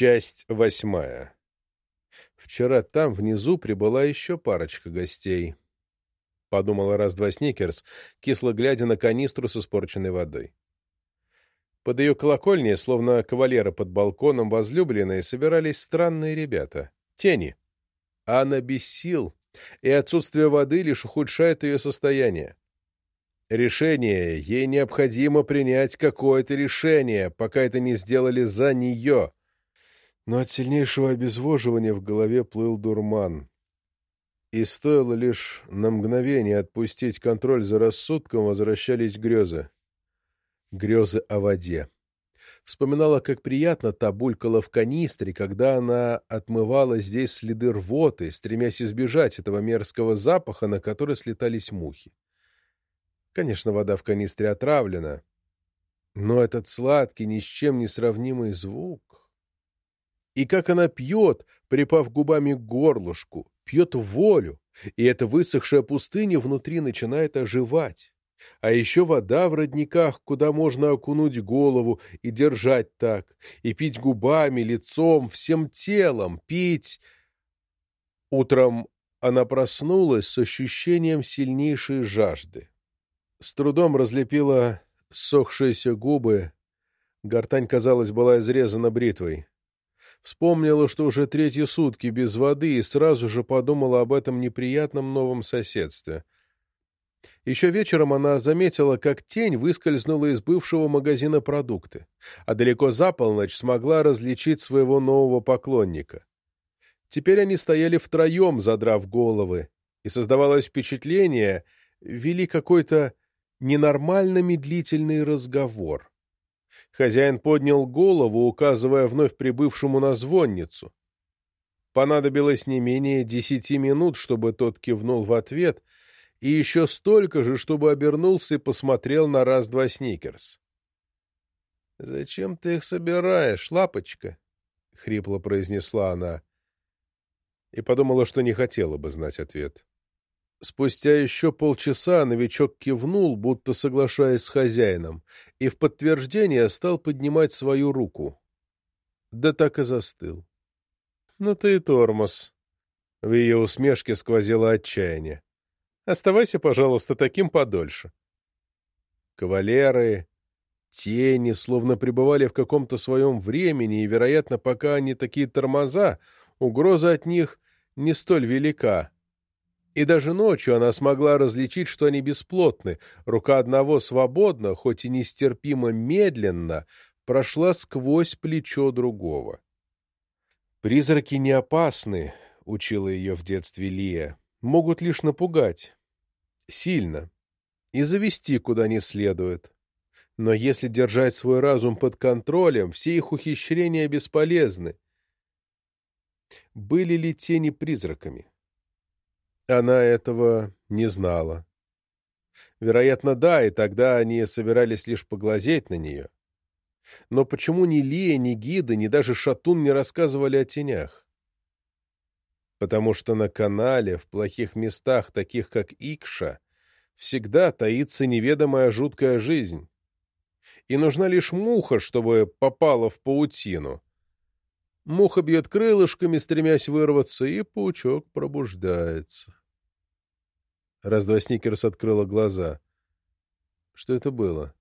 Часть восьмая. Вчера там, внизу, прибыла еще парочка гостей. Подумала раз-два Сникерс, кисло глядя на канистру с испорченной водой. Под ее колокольней, словно кавалеры под балконом возлюбленные, собирались странные ребята. Тени. Она без сил, и отсутствие воды лишь ухудшает ее состояние. Решение. Ей необходимо принять какое-то решение, пока это не сделали за нее. Но от сильнейшего обезвоживания в голове плыл дурман. И стоило лишь на мгновение отпустить контроль за рассудком, возвращались грезы. Грезы о воде. Вспоминала, как приятно та булькала в канистре, когда она отмывала здесь следы рвоты, стремясь избежать этого мерзкого запаха, на который слетались мухи. Конечно, вода в канистре отравлена, но этот сладкий, ни с чем не сравнимый звук... И как она пьет, припав губами к горлышку, пьет волю, и эта высохшая пустыня внутри начинает оживать. А еще вода в родниках, куда можно окунуть голову и держать так, и пить губами, лицом, всем телом, пить... Утром она проснулась с ощущением сильнейшей жажды. С трудом разлепила сохшиеся губы, гортань, казалось, была изрезана бритвой. Вспомнила, что уже третьи сутки без воды, и сразу же подумала об этом неприятном новом соседстве. Еще вечером она заметила, как тень выскользнула из бывшего магазина продукты, а далеко за полночь смогла различить своего нового поклонника. Теперь они стояли втроем, задрав головы, и создавалось впечатление, вели какой-то ненормально медлительный разговор. Хозяин поднял голову, указывая вновь прибывшему на звонницу. Понадобилось не менее десяти минут, чтобы тот кивнул в ответ, и еще столько же, чтобы обернулся и посмотрел на раз-два сникерс. — Зачем ты их собираешь, лапочка? — хрипло произнесла она. И подумала, что не хотела бы знать ответ. Спустя еще полчаса новичок кивнул, будто соглашаясь с хозяином, и в подтверждение стал поднимать свою руку. Да так и застыл. — Ну ты и тормоз. В ее усмешке сквозило отчаяние. — Оставайся, пожалуйста, таким подольше. Кавалеры, тени, словно пребывали в каком-то своем времени, и, вероятно, пока они такие тормоза, угроза от них не столь велика и даже ночью она смогла различить, что они бесплотны. Рука одного свободна, хоть и нестерпимо медленно, прошла сквозь плечо другого. «Призраки не опасны», — учила ее в детстве Лия, — «могут лишь напугать. Сильно. И завести куда не следует. Но если держать свой разум под контролем, все их ухищрения бесполезны. Были ли тени призраками? Она этого не знала. Вероятно, да, и тогда они собирались лишь поглазеть на нее. Но почему ни Лия, ни Гида, ни даже Шатун не рассказывали о тенях? Потому что на канале, в плохих местах, таких как Икша, всегда таится неведомая жуткая жизнь. И нужна лишь муха, чтобы попала в паутину. Муха бьет крылышками, стремясь вырваться, и паучок пробуждается. Раз-два Сникерс открыла глаза. Что это было?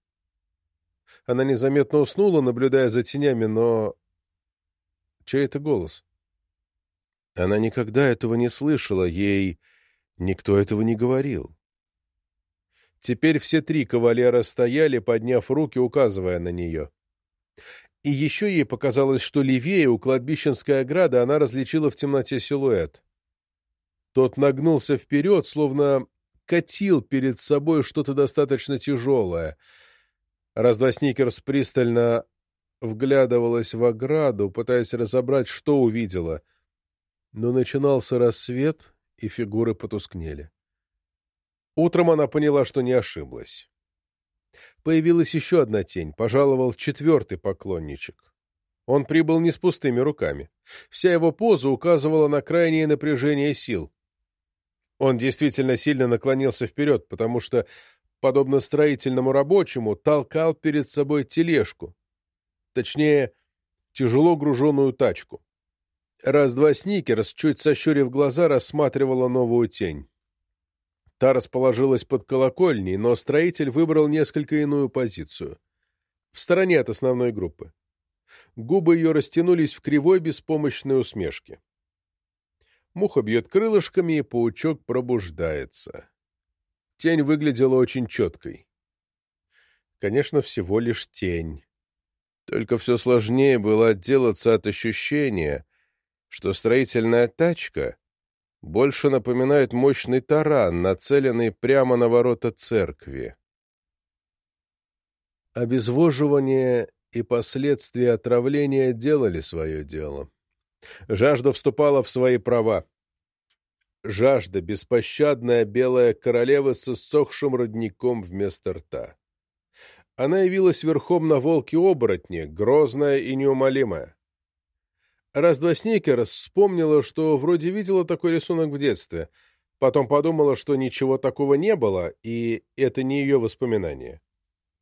Она незаметно уснула, наблюдая за тенями, но... Чей это голос? Она никогда этого не слышала, ей никто этого не говорил. Теперь все три кавалера стояли, подняв руки, указывая на нее. И еще ей показалось, что левее, у кладбищенской ограды, она различила в темноте силуэт. Тот нагнулся вперед, словно катил перед собой что-то достаточно тяжелое. Раз-два Сникерс пристально вглядывалась в ограду, пытаясь разобрать, что увидела. Но начинался рассвет, и фигуры потускнели. Утром она поняла, что не ошиблась. Появилась еще одна тень, пожаловал четвертый поклонничек. Он прибыл не с пустыми руками. Вся его поза указывала на крайнее напряжение сил. Он действительно сильно наклонился вперед, потому что, подобно строительному рабочему, толкал перед собой тележку. Точнее, тяжело груженную тачку. Раз-два Сникерс, чуть сощурив глаза, рассматривала новую тень. Та расположилась под колокольней, но строитель выбрал несколько иную позицию. В стороне от основной группы. Губы ее растянулись в кривой беспомощной усмешке. Муха бьет крылышками, и паучок пробуждается. Тень выглядела очень четкой. Конечно, всего лишь тень. Только все сложнее было отделаться от ощущения, что строительная тачка больше напоминает мощный таран, нацеленный прямо на ворота церкви. Обезвоживание и последствия отравления делали свое дело. Жажда вступала в свои права. Жажда — беспощадная белая королева с иссохшим родником вместо рта. Она явилась верхом на волке-оборотне, грозная и неумолимая. Раз-два Сникерс вспомнила, что вроде видела такой рисунок в детстве, потом подумала, что ничего такого не было, и это не ее воспоминание.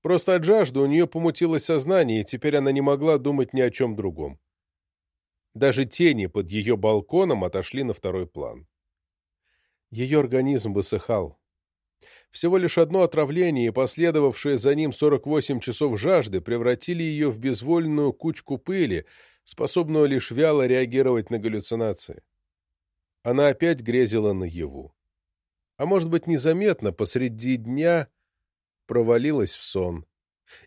Просто от жажды у нее помутилось сознание, и теперь она не могла думать ни о чем другом. Даже тени под ее балконом отошли на второй план. Ее организм высыхал. Всего лишь одно отравление и последовавшие за ним 48 часов жажды превратили ее в безвольную кучку пыли, способную лишь вяло реагировать на галлюцинации. Она опять грезила наяву. А может быть, незаметно посреди дня провалилась в сон.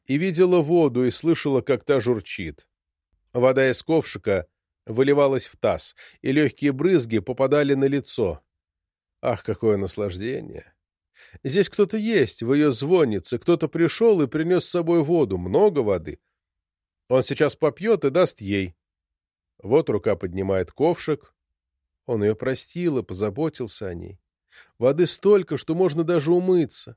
И видела воду, и слышала, как та журчит. Вода из ковшика выливалась в таз, и легкие брызги попадали на лицо. Ах, какое наслаждение! Здесь кто-то есть, в ее звоннице, кто-то пришел и принес с собой воду, много воды. Он сейчас попьет и даст ей. Вот рука поднимает ковшик. Он ее простил и позаботился о ней. Воды столько, что можно даже умыться.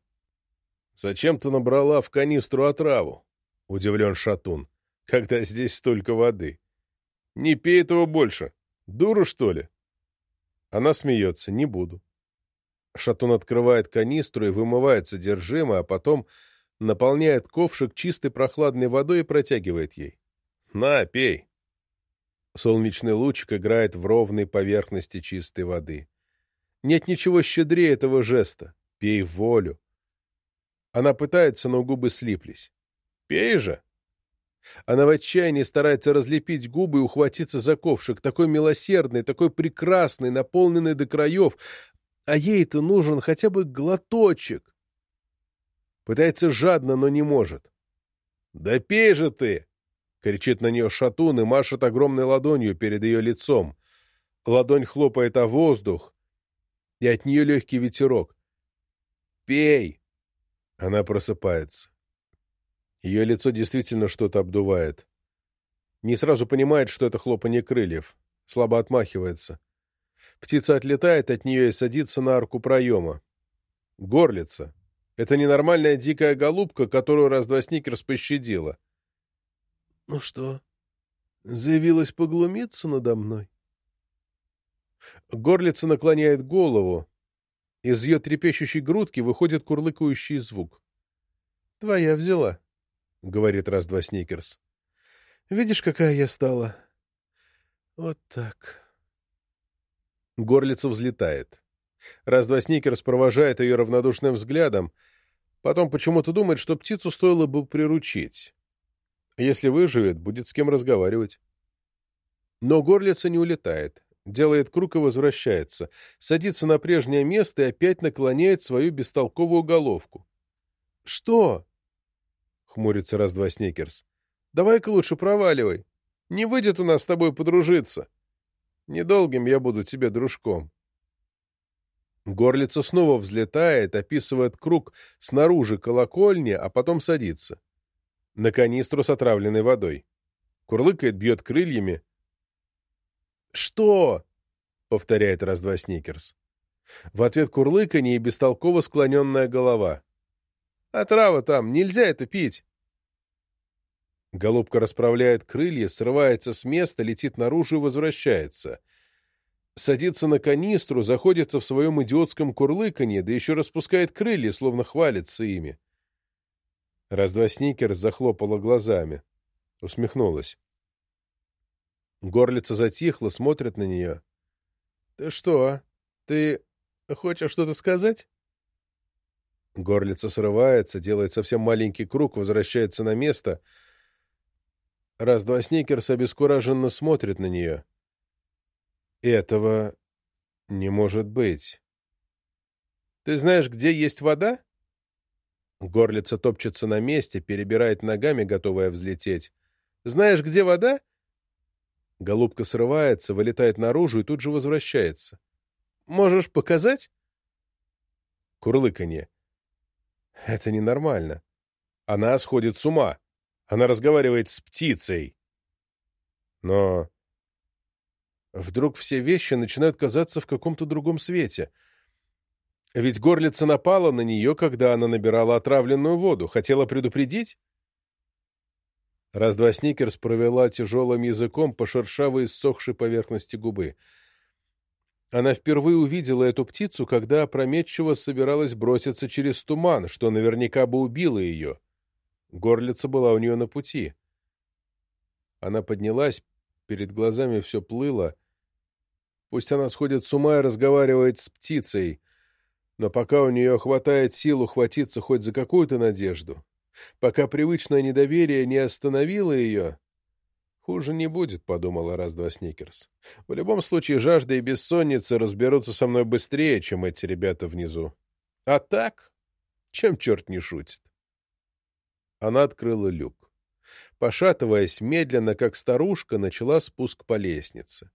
— Зачем ты набрала в канистру отраву? — удивлен Шатун. — Когда здесь столько воды. Не пей этого больше. Дура, что ли? Она смеется. Не буду. Шатун открывает канистру и вымывает содержимое, а потом наполняет ковшик чистой прохладной водой и протягивает ей. «На, пей!» Солнечный лучик играет в ровной поверхности чистой воды. Нет ничего щедрее этого жеста. Пей волю. Она пытается, но губы слиплись. «Пей же!» Она в отчаянии старается разлепить губы и ухватиться за ковшик, такой милосердный, такой прекрасный, наполненный до краев, а ей-то нужен хотя бы глоточек. Пытается жадно, но не может. «Да пей же ты!» — кричит на нее шатун и машет огромной ладонью перед ее лицом. Ладонь хлопает о воздух, и от нее легкий ветерок. «Пей!» Она просыпается. Ее лицо действительно что-то обдувает. Не сразу понимает, что это хлопанье крыльев. Слабо отмахивается. Птица отлетает от нее и садится на арку проема. Горлица. Это ненормальная дикая голубка, которую раз-два Сникерс пощадила. — Ну что, заявилась поглумиться надо мной? Горлица наклоняет голову. Из ее трепещущей грудки выходит курлыкающий звук. — Твоя взяла. — говорит раз-два Сникерс. — Видишь, какая я стала? Вот так. Горлица взлетает. Раз-два Сникерс провожает ее равнодушным взглядом, потом почему-то думает, что птицу стоило бы приручить. Если выживет, будет с кем разговаривать. Но горлица не улетает, делает круг и возвращается, садится на прежнее место и опять наклоняет свою бестолковую головку. — Что? — хмурится раз-два Сникерс. — Давай-ка лучше проваливай. Не выйдет у нас с тобой подружиться. Недолгим я буду тебе дружком. Горлица снова взлетает, описывает круг снаружи колокольни, а потом садится. На канистру с отравленной водой. Курлыкает, бьет крыльями. «Что?» — повторяет раз-два Сникерс. В ответ курлыканье и бестолково склоненная голова. Отрава там, нельзя это пить. Голубка расправляет крылья, срывается с места, летит наружу и возвращается. Садится на канистру, заходится в своем идиотском курлыканье, да еще распускает крылья, словно хвалится ими. Раз-два Сникерс захлопала глазами. Усмехнулась. Горлица затихла, смотрит на нее. — Ты что? Ты хочешь что-то сказать? Горлица срывается, делает совсем маленький круг, возвращается на место. Раз-два Сникерс обескураженно смотрит на нее. Этого не может быть. Ты знаешь, где есть вода? Горлица топчется на месте, перебирает ногами, готовая взлететь. Знаешь, где вода? Голубка срывается, вылетает наружу и тут же возвращается. Можешь показать? Курлыканье. Это ненормально. Она сходит с ума. Она разговаривает с птицей. Но вдруг все вещи начинают казаться в каком-то другом свете. Ведь горлица напала на нее, когда она набирала отравленную воду. Хотела предупредить? Раз-два Сникерс провела тяжелым языком по шершавой ссохшей поверхности губы. Она впервые увидела эту птицу, когда опрометчиво собиралась броситься через туман, что наверняка бы убило ее. Горлица была у нее на пути. Она поднялась, перед глазами все плыло. Пусть она сходит с ума и разговаривает с птицей, но пока у нее хватает сил ухватиться хоть за какую-то надежду, пока привычное недоверие не остановило ее, Хуже не будет, — подумала раз-два Сникерс. В любом случае, жажда и бессонница разберутся со мной быстрее, чем эти ребята внизу. А так, чем черт не шутит. Она открыла люк. Пошатываясь медленно, как старушка, начала спуск по лестнице.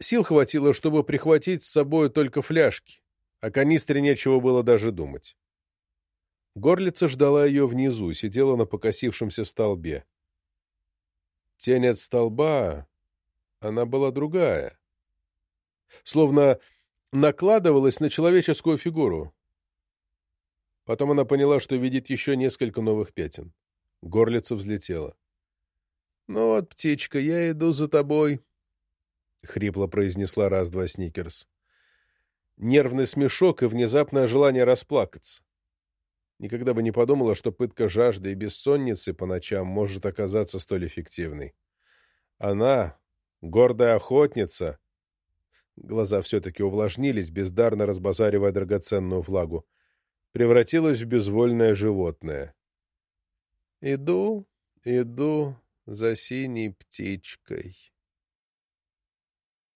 Сил хватило, чтобы прихватить с собой только фляжки. О канистре нечего было даже думать. Горлица ждала ее внизу, сидела на покосившемся столбе. Тень от столба, она была другая. Словно накладывалась на человеческую фигуру. Потом она поняла, что видит еще несколько новых пятен. Горлица взлетела. — Ну вот, птичка, я иду за тобой, — хрипло произнесла раз-два Сникерс. Нервный смешок и внезапное желание расплакаться. Никогда бы не подумала, что пытка жажды и бессонницы по ночам может оказаться столь эффективной. Она, гордая охотница... Глаза все-таки увлажнились, бездарно разбазаривая драгоценную влагу. Превратилась в безвольное животное. «Иду, иду за синей птичкой».